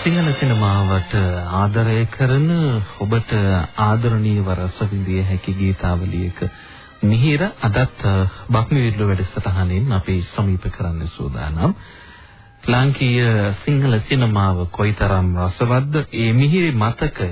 සිංහල සිනමාවට ආදරය කරන ඔබට ආදරණීයව රස විඳිය හැකි ගීතාවලියක මිහිර අදත් බක්මිවිල්ල වැඩසටහනින් අපි සමීප කරන්න සූදානම්. ලාංකීය සිංහල සිනමාව කොයිතරම් රසවත්ද ඒ මිහිරි මතකය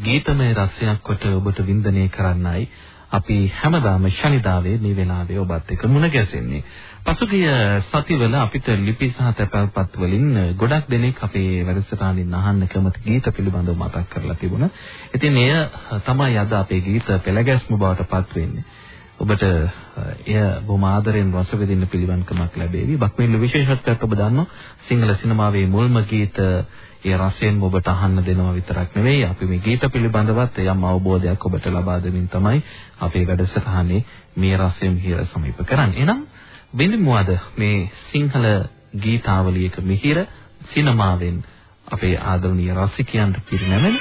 ගීතමය රසයක් කොට ඔබට වින්දනය කරන්නයි අපි හැමදාම ශනිදාවේ මේ වෙලාවේ ඔබත් එක්ක මුණ ගැසෙන්නේ. පසුගිය සතිවල අපිට ලිපි සහ තැපැල්පත් වලින් ගොඩක් දෙනෙක් අපේ වැඩසටහනින් අහන්න කැමති ගීත පිළිබඳව මතක් කරලා තිබුණා. ඉතින් එය තමයි අද අපේ ගීත පෙළගැස්ම බවට පත් වෙන්නේ. ඔබට එය බොහොම ආදරෙන් රස විඳින්න පිළිවන්කමක් ලැබේවි. බක්මිල්ල විශේෂත්වයක් ඔබ දන්නවා සිංහල සිනමාවේ මුල්ම ගීත ඒ රසයෙන් ඔබට අහන්න දෙනවා විතරක් නෙවෙයි අපි මේ ගීත පිළිබඳවත් යම් අවබෝධයක් ඔබට ලබා දෙමින් තමයි අපේ වැඩසටහනේ මේ රසයෙන් හිර සමීප කරන්නේ. එහෙනම් බින්දමු අද මේ සිංහල ගීතාවලියක මිහිර සිනමාවෙන් අපේ ආදරණීය රසිකයන්ට පිරිනැමෙන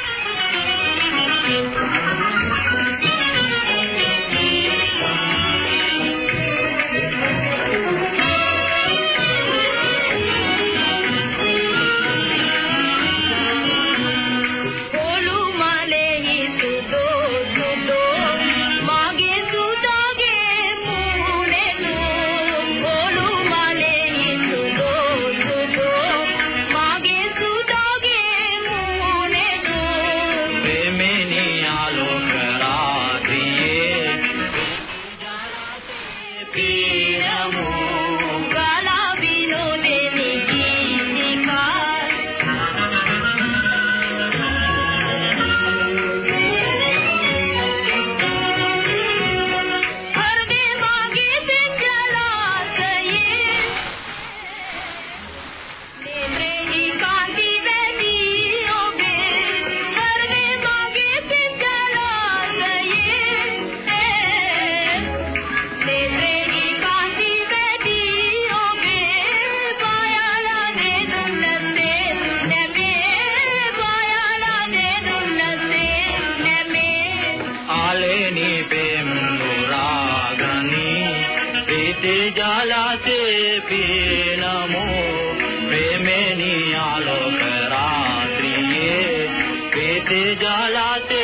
जलाते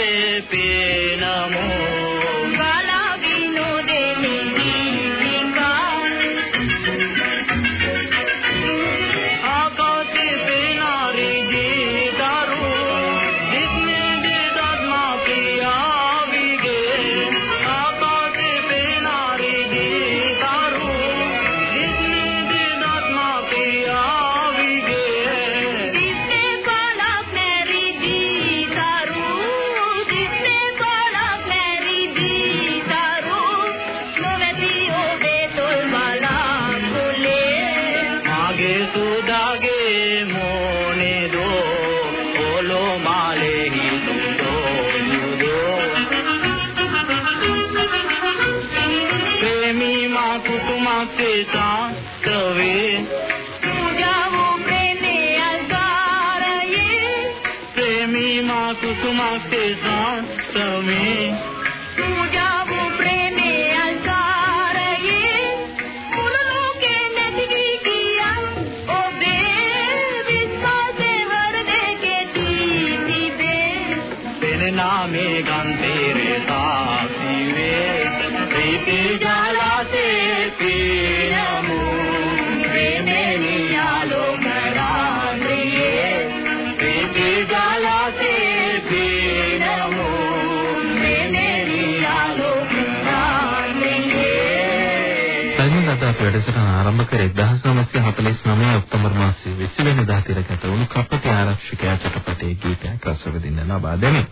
අපේ වැඩසටහන ආරම්භ කරේ 1949 ඔක්තෝබර් මාසයේ 20 වෙනිදා තිරගත වුණු කපටි ආරක්ෂකයා චිත්‍රපටයේ ගීතයක් රසවිඳින්න ලබා දෙමින්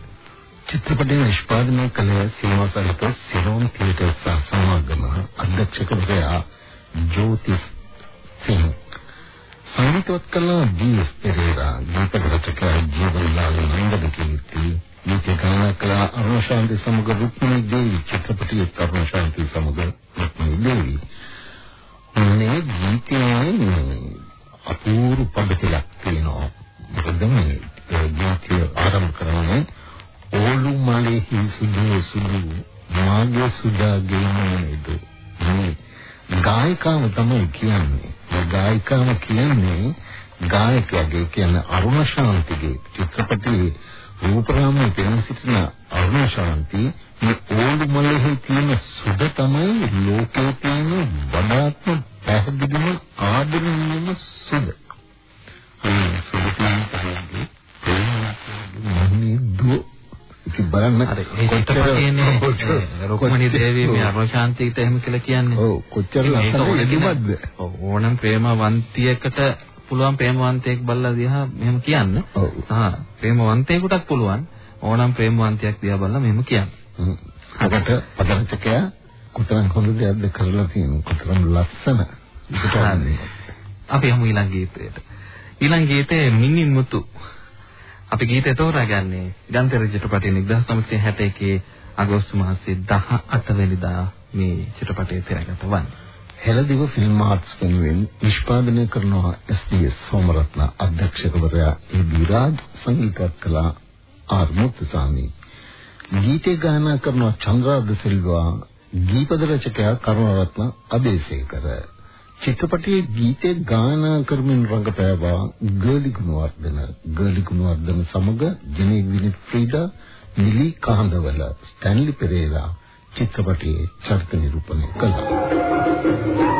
චිත්‍රපටය නිෂ්පාදනය කළ සිනමා සහිත සිනෝන් තියටර් සහ සමාගම අධ්‍යක්ෂකවරයා ජෝතිස් සිංහ. සංගීතවත් කළ ඩී.එස්. පෙරේරා ගීත රචකයා ජීවන්ලාල් නන්දකීර්ති ගීත ගායනා කළ අරුණශාන්ති සමග රුක්මිණී දේවී. චිත්‍රපටයේ අරුණශාන්ති සමග රුක්මිණී දේවී. මේ ගීතයේ අපූර්ව පදකලක් තියෙනවා. මොකද මේ ගීතය ආරම්භ කරන්නේ ඕලු මලෙහි සුදු සුදු මාගේ සුදාගේ නේද? මේ ගායිකාව තමයි කියන්නේ. මේ ගායිකාව කියන්නේ ගායකයාගේ කියන්නේ අරුණ ශාන්තිගේ චිත්‍රපටයේ රූපරාමයේ පෙනී සිටින අරුණ ශාන්ති මේ ඕඩු මලෙහි තියෙන සුද තමයි ලෝකයේ තියෙන වඩාත්ම පැහැදිලිම ආදරණීයම සුද. මේ සුද කියන්නේ බලන්න ඒ චිත්‍රපටයේනේ රුක්මනී දේවී මේ අරුණශාන්තිට එහෙම කියලා කියන්නේ. ඔව් කොච්චර ලස්සනද ඔව් ඕනම් ප්‍රේමවන්තියකට පුළුවන් ප්‍රේමවන්තයෙක් බලලා දිහා මෙහෙම කියන්න. ඔව්. ආ ප්‍රේමවන්තයෙකුටත් පුළුවන් ඕනම් ප්‍රේමවන්තයෙක් දිහා බලලා මෙහෙම කියන්න. අපට පදරචකයා කොතරම් හොඳ දෙයක්ද කරලා තියෙනවා කොතරම් ලස්සන අපි යමු ඊළඟ ගීතයට. ඊළඟ ගීතේ මිනින් මුතු. අපි ගීතය තෝරාගන්නේ ගන්තර චිත්‍රපටයේ 1961 අගෝස්තු මාසයේ 18 වෙනිදා මේ චිත්‍රපටය තිරගත වන්නේ. හෙළදිව ෆිල්ම් ආර්ට්ස් වෙනුවෙන් නිෂ්පාදනය කරනවා එස්.ඩී.එස්. සෝමරත්න අධ්‍යක්ෂකවරයා ඒ.බී. රාජ් සංගීතවත් කළා ආර් මුත්තුසාමි. ගීතේ ගායනා කරනවා චන්ද්‍රාද සිල්වා ගීපද රචකයා කරුණරත්න අබේසේකර. චිත්‍රපටයේ ගීතේ ගායනා කරමින් රංගපෑවා ගර්ලි ගුණවර්ධන. ගර්ලි ගුණවර්ධන සමග ජෙනී විනිත් ෆ්‍රීඩා නිලි කහඳවල ස්ටැන්ලි පෙරේරා චිත්‍රපටයේ චරිත නිරූපණය කළා.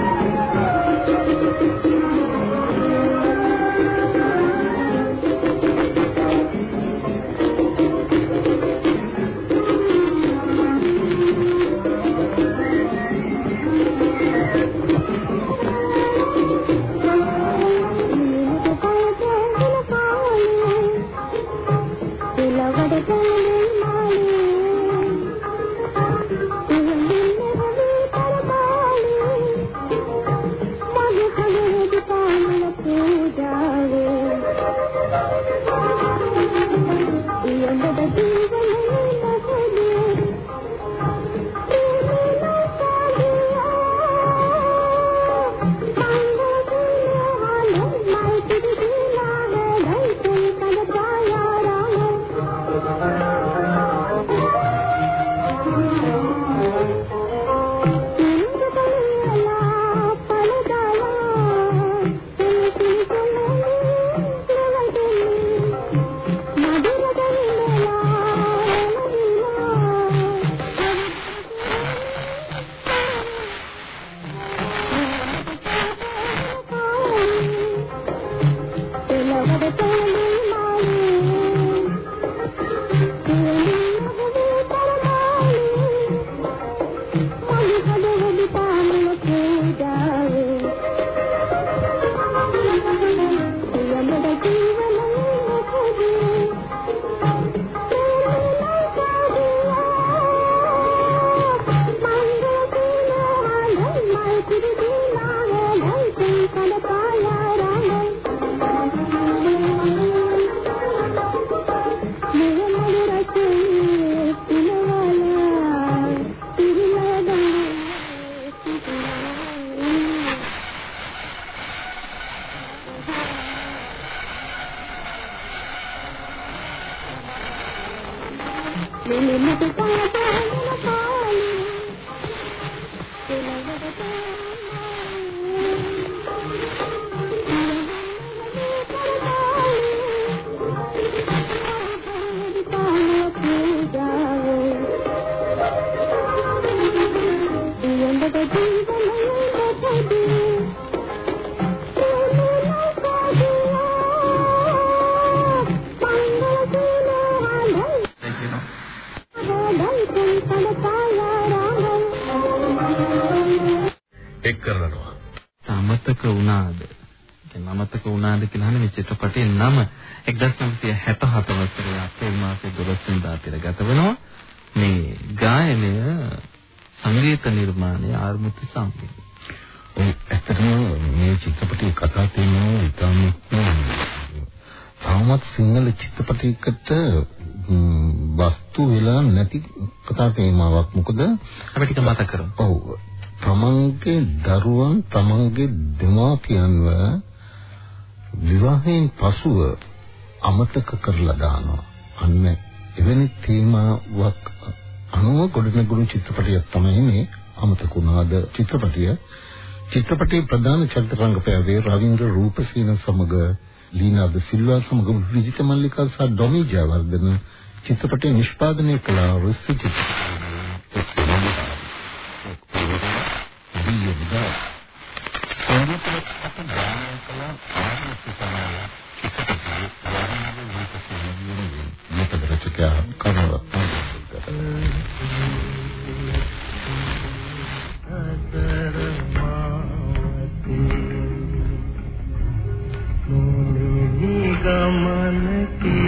වුණාද කියලා අහන මේ චිත්‍රපටයේ නම 1967 වසරේ අප්‍රේල් මාසයේ 12 වෙනිදා පෙරගත වෙනවා. මේ ගායනය සංගීත නිර්මාණය ආර්මුති සම්පේ. ඔය ඇත්තටම මේ චිත්‍රපටයේ කතා තියෙනවා ඉතාමත් තාමත් සිංහල චිත්‍රපටයකට වස්තු වෙලා නැති කතා තේමාවක්. මොකද අපි ටික මතක කරමු. ඔව්. තමන්ගේ දරුවන් තමන්ගේ දෙමාපියන්ව විවාහයෙන් පසුව අමතක කරලා දානවා. අන්න එවැනි තේමාවක් අනුව ගොඩනැගුණු චිත්‍රපටයක් තමයි මේ අමතක වුණාද චිත්‍රපටය. චිත්‍රපටයේ ප්‍රධාන චරිත රංගපෑවේ රවීන්ද්‍ර රූපසේන සමග ලීනාද සිල්වා සමග විජිත මල්ලිකා සහ ඩොමි ජයවර්ධන චිත්‍රපටය නිෂ්පාදනය කළ රුස්සි චිත්‍රපටය සංගීතවත් අප ගායනා කළ ආරම්භ සමාය චිත්‍රපටයේ වර්ණන විකසනය වෙනුවෙන් රචකයා කරුණාරත්න ගමන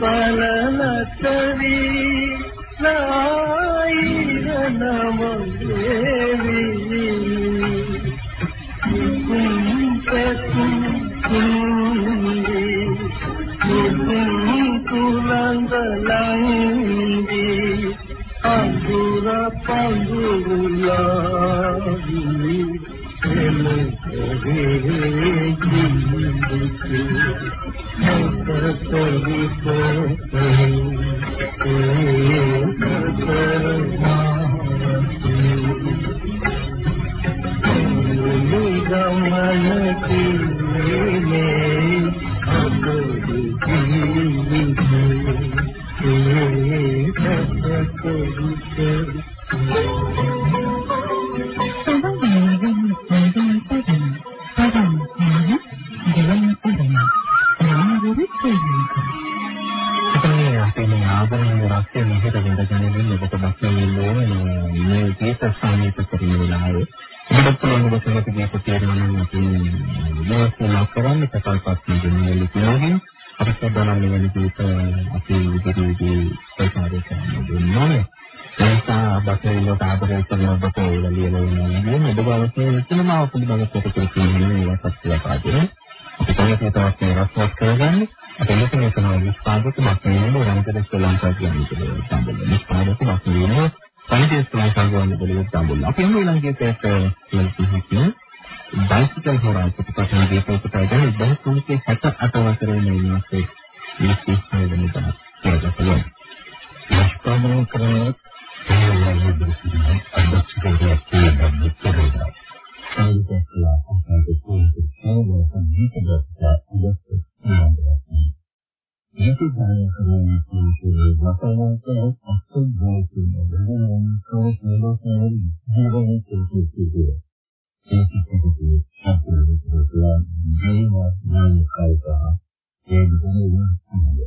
ಪಲನ ಕವಿ ನಾಯಿರ ನಮ ದೇವಿ ඒක අපේ ඉදිරියේදී ප්‍රසාරය කරන්න දුන්නානේ. ඒ නිසා බටහිරට ආදරය කරන ඔබට ඒවා ලියලා ඉන්නේ ඔබ බලපෑ එතනම පිළිබඳව කටයුතු කියන්නේ ඒවත් අත්‍යවශ්‍යයි. අපි කොහොමද තවත් මේ රසවත් කරගන්නේ? අපි මෙතන කරන නිෂ්පාදක මක්නියම රන්තර ශ්‍රී ලංකා කියන සම්බන්ධ නිෂ්පාදක මක්නියම පණිවිඩ ශ්‍රී ලංකා ගොන්න බලය සම්බන්ධ. අපි හැම ඊළඟට ඒක බයිසිකල් හොරා පිටපතන දීපෝතය ගැන 1968 වසරේ මේ මාසේ 26 වෙනිදා කරගන්නවා. නිෂ්පාදනය කරන සියලුම දෘෂ්ටියේ අධ්‍යක්ෂකවරයා කියන දෘෂ්ටියද සංගීතකලා සංගීතයේ සේවය සංගීතකලා උදස්සේ මේක ගායනා කරන කෙනෙකුගේ වසනන්තයේ අසල් ගායකයෙක් නෙවෙයි කෝසලෝකයේ ජීවනයේ කෙනෙක්ගේ ඒක තමයි සම්පූර්ණ ප්‍රෝග්‍රෑම් ගේම නම් කල්පනා ඒක තමයි වෙන්නේ.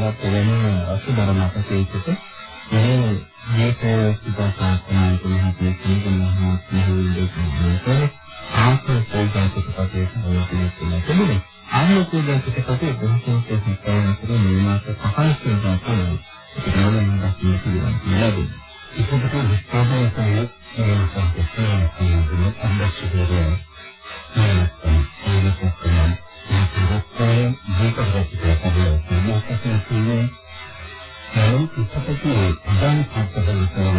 සමගත් එවැනි අසුබරම අපසේකට මේ දීපය සුබසාසනය තුළින් කියන මහා නිහිරේ ආත්ම පෝෂණයට පතේ සමගින් තිබුණේ ආත්ම පෝෂණයට පතේ දුෂ්කරකම් කරන තුරු මේ මාස පහයි කියලා තමයි ඒක නම් හිතේ තියෙනවා නේද ඒක තමයි ස්ථාපනය කරන සංකල්පය කියන අන්දක්ෂකය චිත්තපතියේ අදාළ සත්‍යවල කරන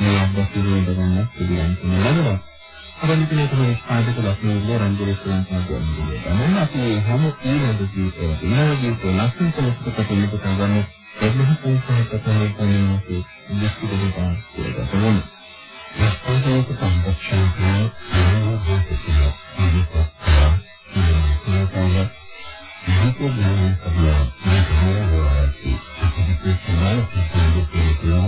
මේ අත්දැකීම් දෙන්න පිළිගන්න ලැබෙනවා. අපරණිතේ තමයි පාදක ලක්ෂණ රංගිරේ සලංකා කියන්නේ. එහෙනම් අපි හැම තීරණ දීපේ දිනවලට ලක්ෂණ කලකට කටයුතු කරන එබ්බහ පොසහට තමයි කියන්නේ දෘෂ්ටිගතව කියලා ගන්න. ලක්ෂණයක සංරක්ෂණය කියන්නේ දෘෂ්ටිගත ඉරිපත්තා ඉරිසියතාවය මේකේ ගාන කරලා මේකේ වරාති ඉතිරි ප්‍රශ්න වලට පිළිතුරු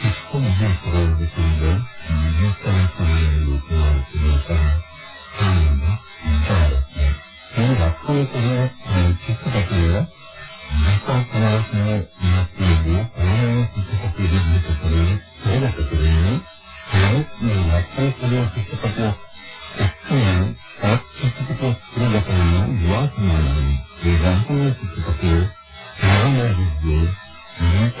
इसको मैं सरल दिखूंगा मान्यता समय रूपना अनुसार आनंद चाहते हैं वास्तव में चित्त का නැත්නම් තමයි මේ මේ පිටපතේ දෙන්නට පුළුවන් කියලා කියන්නේ ඒත් මේ නැත්නම් කියලා පිටපතේ එක්කෙනෙක් සත්‍යපතේ කියලා කියන වාස්නාවේ ඒ රාහුල පිටපතේ ආරම්භ වෙන්නේ මේක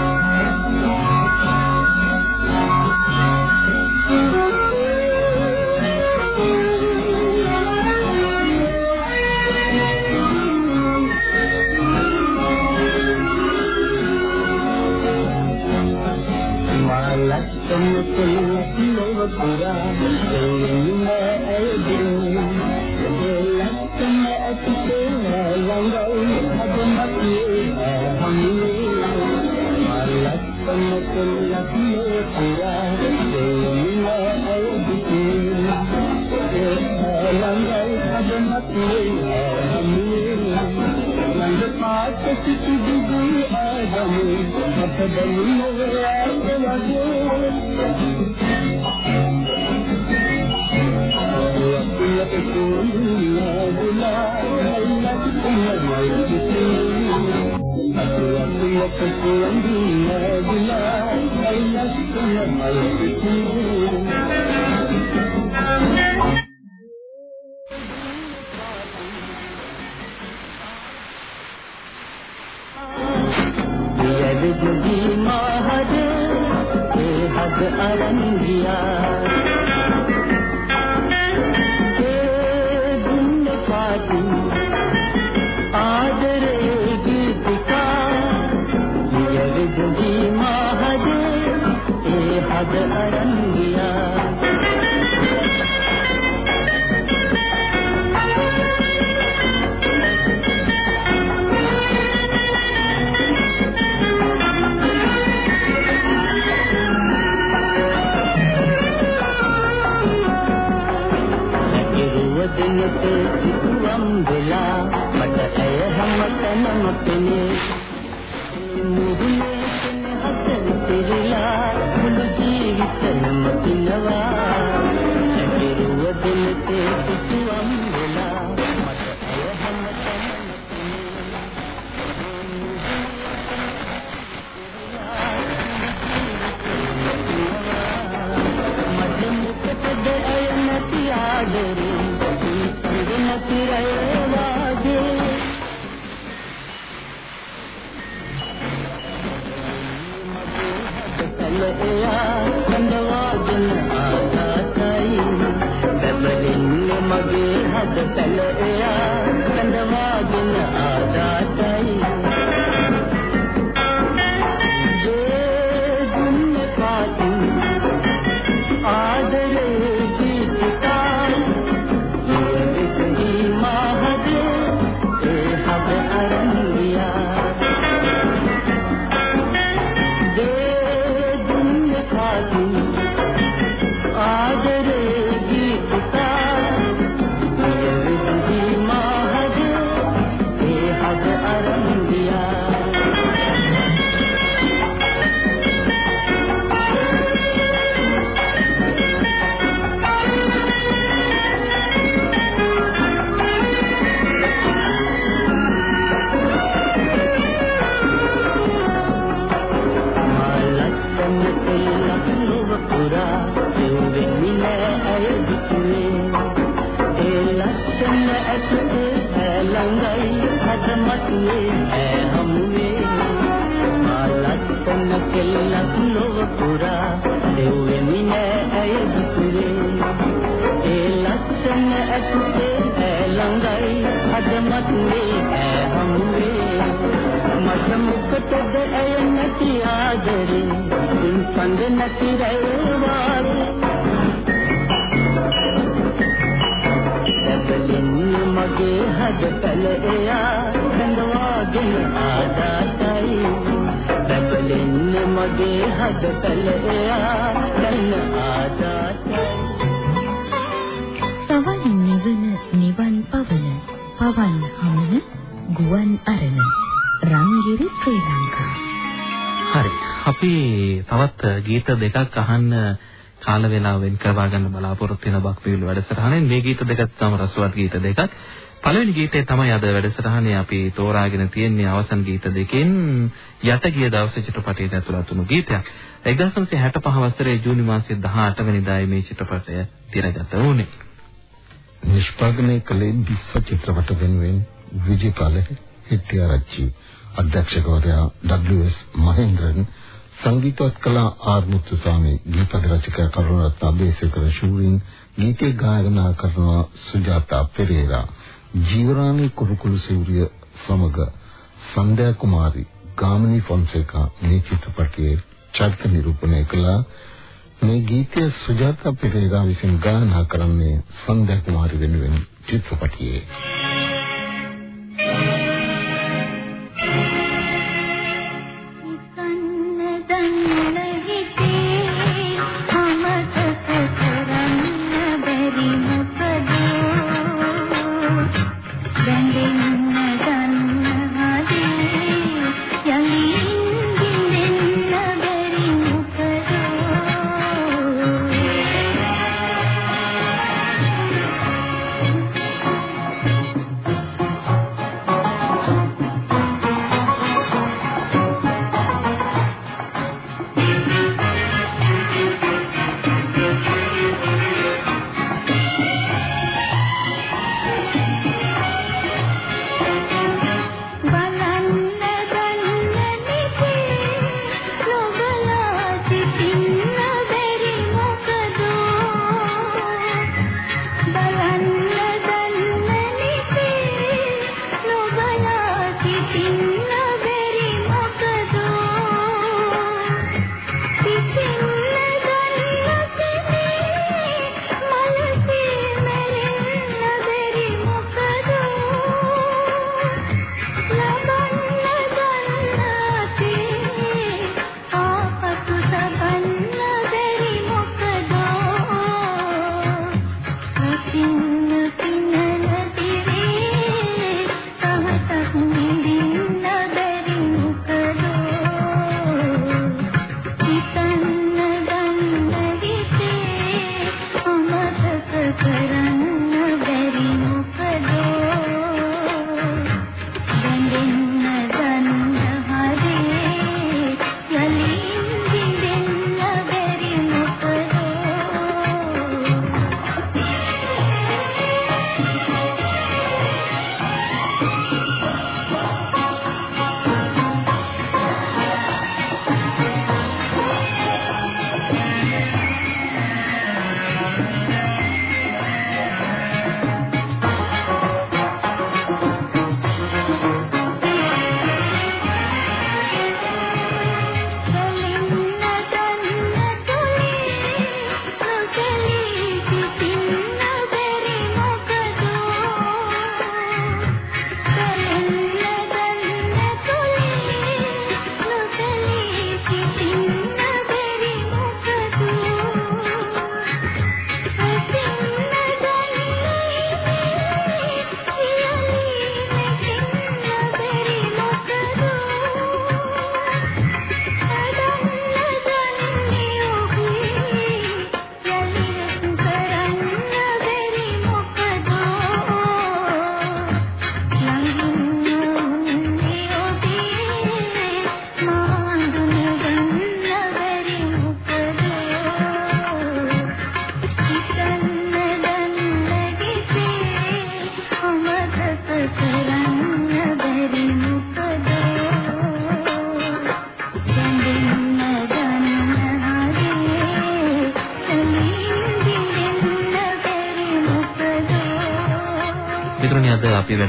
ආදරේ පිටින් නැති රැයේ මගේ හද පැලෑ කඳවා මොකටද ඇය නැති ආදරේ ඉන් පඳ නැති රැය වාරේ දැබලින් මගේ හද පැල එයා හඳවාගෙන ආදාතයි. දැබලින් මගේ හද පැල එයා දැන් ආදාතයි. සවන් නිවන නිවන් පවන පවන් හමන ගුවන් අරණ. රංගිරි ශ්‍රී ලංකා හරි. අපි තවත් ගීත දෙකක් අහන්න කාල වේලාව වෙන් කරවා ගන්න බලාපොරොත්තු වෙන බක්පිවිල වැඩසටහනෙන් මේ ගීත දෙකත් තම රසවත් ගීත දෙකක්. පළවෙනි ගීතය තමයි අද වැඩසටහනේ අපි තෝරාගෙන තියෙන්නේ අවසන් ගීත දෙකෙන් යට ගිය දවසේ චිත්‍රපටයට ඇතුළත් වුණු ගීතයක්. 1965 වසරේ ජූනි මාසයේ 18 වෙනිදායි මේ චිත්‍රපටය තිරගත වුණේ. නිෂ්පාදනය කළේ විශ්ව චිත්‍රපට වෙනුවෙන් විජේපාල හෙට්ටිආරච්චි අධ්‍යක්ෂකවරයා W.S. මහේන්ද්‍රන් සංගීතවත් කලා ආර් මුත්තුසාමි ගීත රචකයා කරුණරත්න අබේසේකර ශූරින් ගීතේ ගායනා කරන සුජාතා පෙරේරා. ජීවරාණී කුරුකුළු සිවුරිය සමග සන්ධ්‍යා කුමාරි ගාමිණී ෆොන්සේකා මේ චිත්‍රපටයේ චරිත නිරූපණය කළා. මේ ගීතය සුජාතා පෙරේරා විසින් ගායනා කරන්නේ සන්ධ්‍යා කුමාරි වෙනුවෙන් චිත්‍රපටයේ.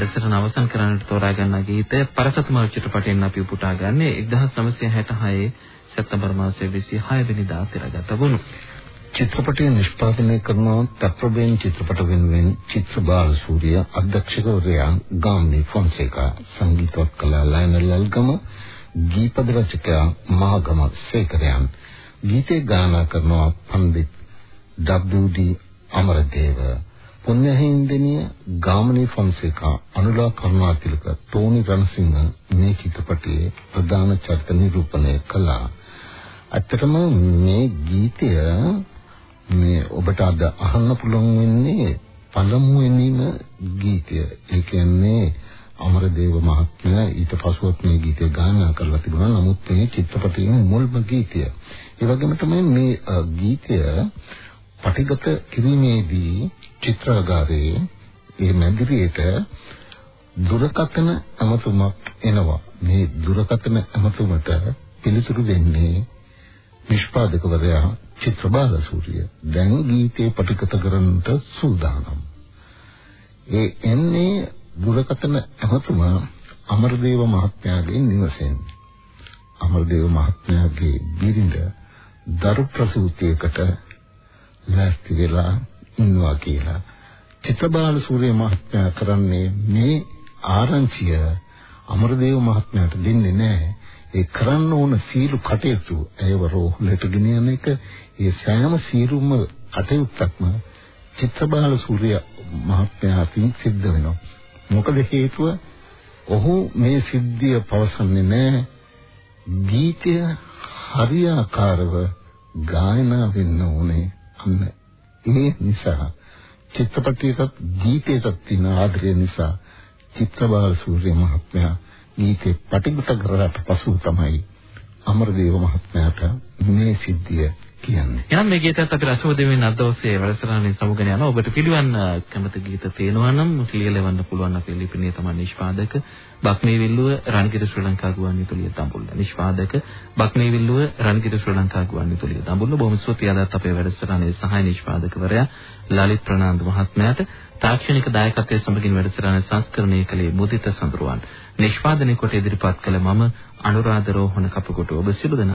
වැඩසටහන අවසන් කරන්නට තෝරා ගන්න ගීතය පරසතුමා චිත්‍රපටයෙන් අපි උපුටා ගන්නේ 1966 සැප්තැම්බර් මාසයේ 26 වෙනිදා තිරගත වුණු චිත්‍රපටය නිෂ්පාදනය කරන තත්ප්‍රබේන් චිත්‍රපට වෙනුවෙන් චිත්‍ර බාලසූරිය අධ්‍යක්ෂකවරයා ගාම්නි ෆොන්සේකා සංගීතවත් කලා ලයනල් ලල්ගම ගීපද රචකයා මහගම සේකරයන් ගීතේ ගායනා කරනවා පණ්ඩිත් ඩබ්ලිව්.ඩී. අමරදේව පුණ්‍යහින්දනිය ගාමිණී ෆොන්සේකා අනුලා කරුණාතිලක තෝනි රණසිංහ මේ චිත්‍රපටයේ ප්‍රධාන චරිත නිරූපණය කළා. ඇත්තටම මේ ගීතය මේ ඔබට අද අහන්න පුළුවන් වෙන්නේ පළමුවෙනිම ගීතය. ඒ කියන්නේ අමරදේව මහත්මයා ඊට පසුවත් මේ ගීතය ගායනා කරලා තිබුණා. නමුත් මේ චිත්‍රපටයේ මුල්ම ගීතය. ඒ වගේම තමයි මේ ගීතය පටිගත කිරීමේදී චිත්‍රාගාරයේ ඒ මැදිරියට දුරකථන අමතුමක් එනවා. මේ දුරකථන අමතුමට පිළිතුරු දෙන්නේ නිෂ්පාදකවරයා චිත්‍රබාල සූරිය. දැන් ගීතේ පටිගත කරන්නට සූදානම්. ඒ එන්නේ දුරකථන අමතුමා අමරදේව මහත්මයාගේ නිවසෙන්. අමරදේව මහත්මයාගේ බිරිඳ දරු ප්‍රසූතියකට ලෑස්ති වෙලා ඉන්නවා කියලා චිත්‍රබාල සූරිය මහත්මයා කරන්නේ මේ ආරංචිය අමරදේව මහත්මයාට දෙන්නේ නැහැ. ඒ කරන්න ඕන සීළු කටයුතු ඇයව රෝහලට ගෙනියන එක ඒ සෑම සීරුම කටයුත්තක්ම චිත්‍රබාල සූරිය මහත්මයාටින් සිද්ධ වෙනවා. මොකද හේතුව ඔහු මේ සිද්ධිය පවසන්නේ නැහැ. ගීතය හරියාකාරව ගායනා වෙන්න ඕනේ. අන්න ඒ නිසා චිත්‍රපටයටත් ගීතයටත් තියෙන ආදරය නිසා චිත්‍රබාල සූර්ය මහත්මයා ගීතේ පටිගත කරලාට පසු තමයි අමරදේව මහත්මයාට මේ සිද්ධිය කියන්නේ. එහෙනම් මේ ගීතයත් අපි රසව දෙමින් අද දවසේ වැඩසටහනේ සමුගෙන යනවා. ඔබට පිළිවන් කැමති ගීත තියෙනවා නම් ලියලවන්න පුළුවන් අපේ ලිපිණිය තමයි නිෂ්පාදක බක්මී විල්ලුව රන්ගිර ශ්‍රී ලංකා ගුවන්විදුලිය තඹුල්ල. නිෂ්පාදක බක්මී විල්ලුව රන්ගිර ශ්‍රී ලංකා ගුවන්විදුලිය තඹුල්ල. බොහොම ස්තුතියි අදත් අපේ වැඩසටහනේ සහාය නිෂ්පාදකවරයා ලලිත් ප්‍රනාන්දු මහත්මයාට තාක්ෂණික දායකත්වයේ සමගින් වැඩසටහන සංස්කරණය කළේ මුදිත සඳරුවන්. නිෂ්පාදනය කොට ඉදිරිපත් කළ මම අනුරාධ රෝහණ කපුකොට ඔබ සියලු දෙනා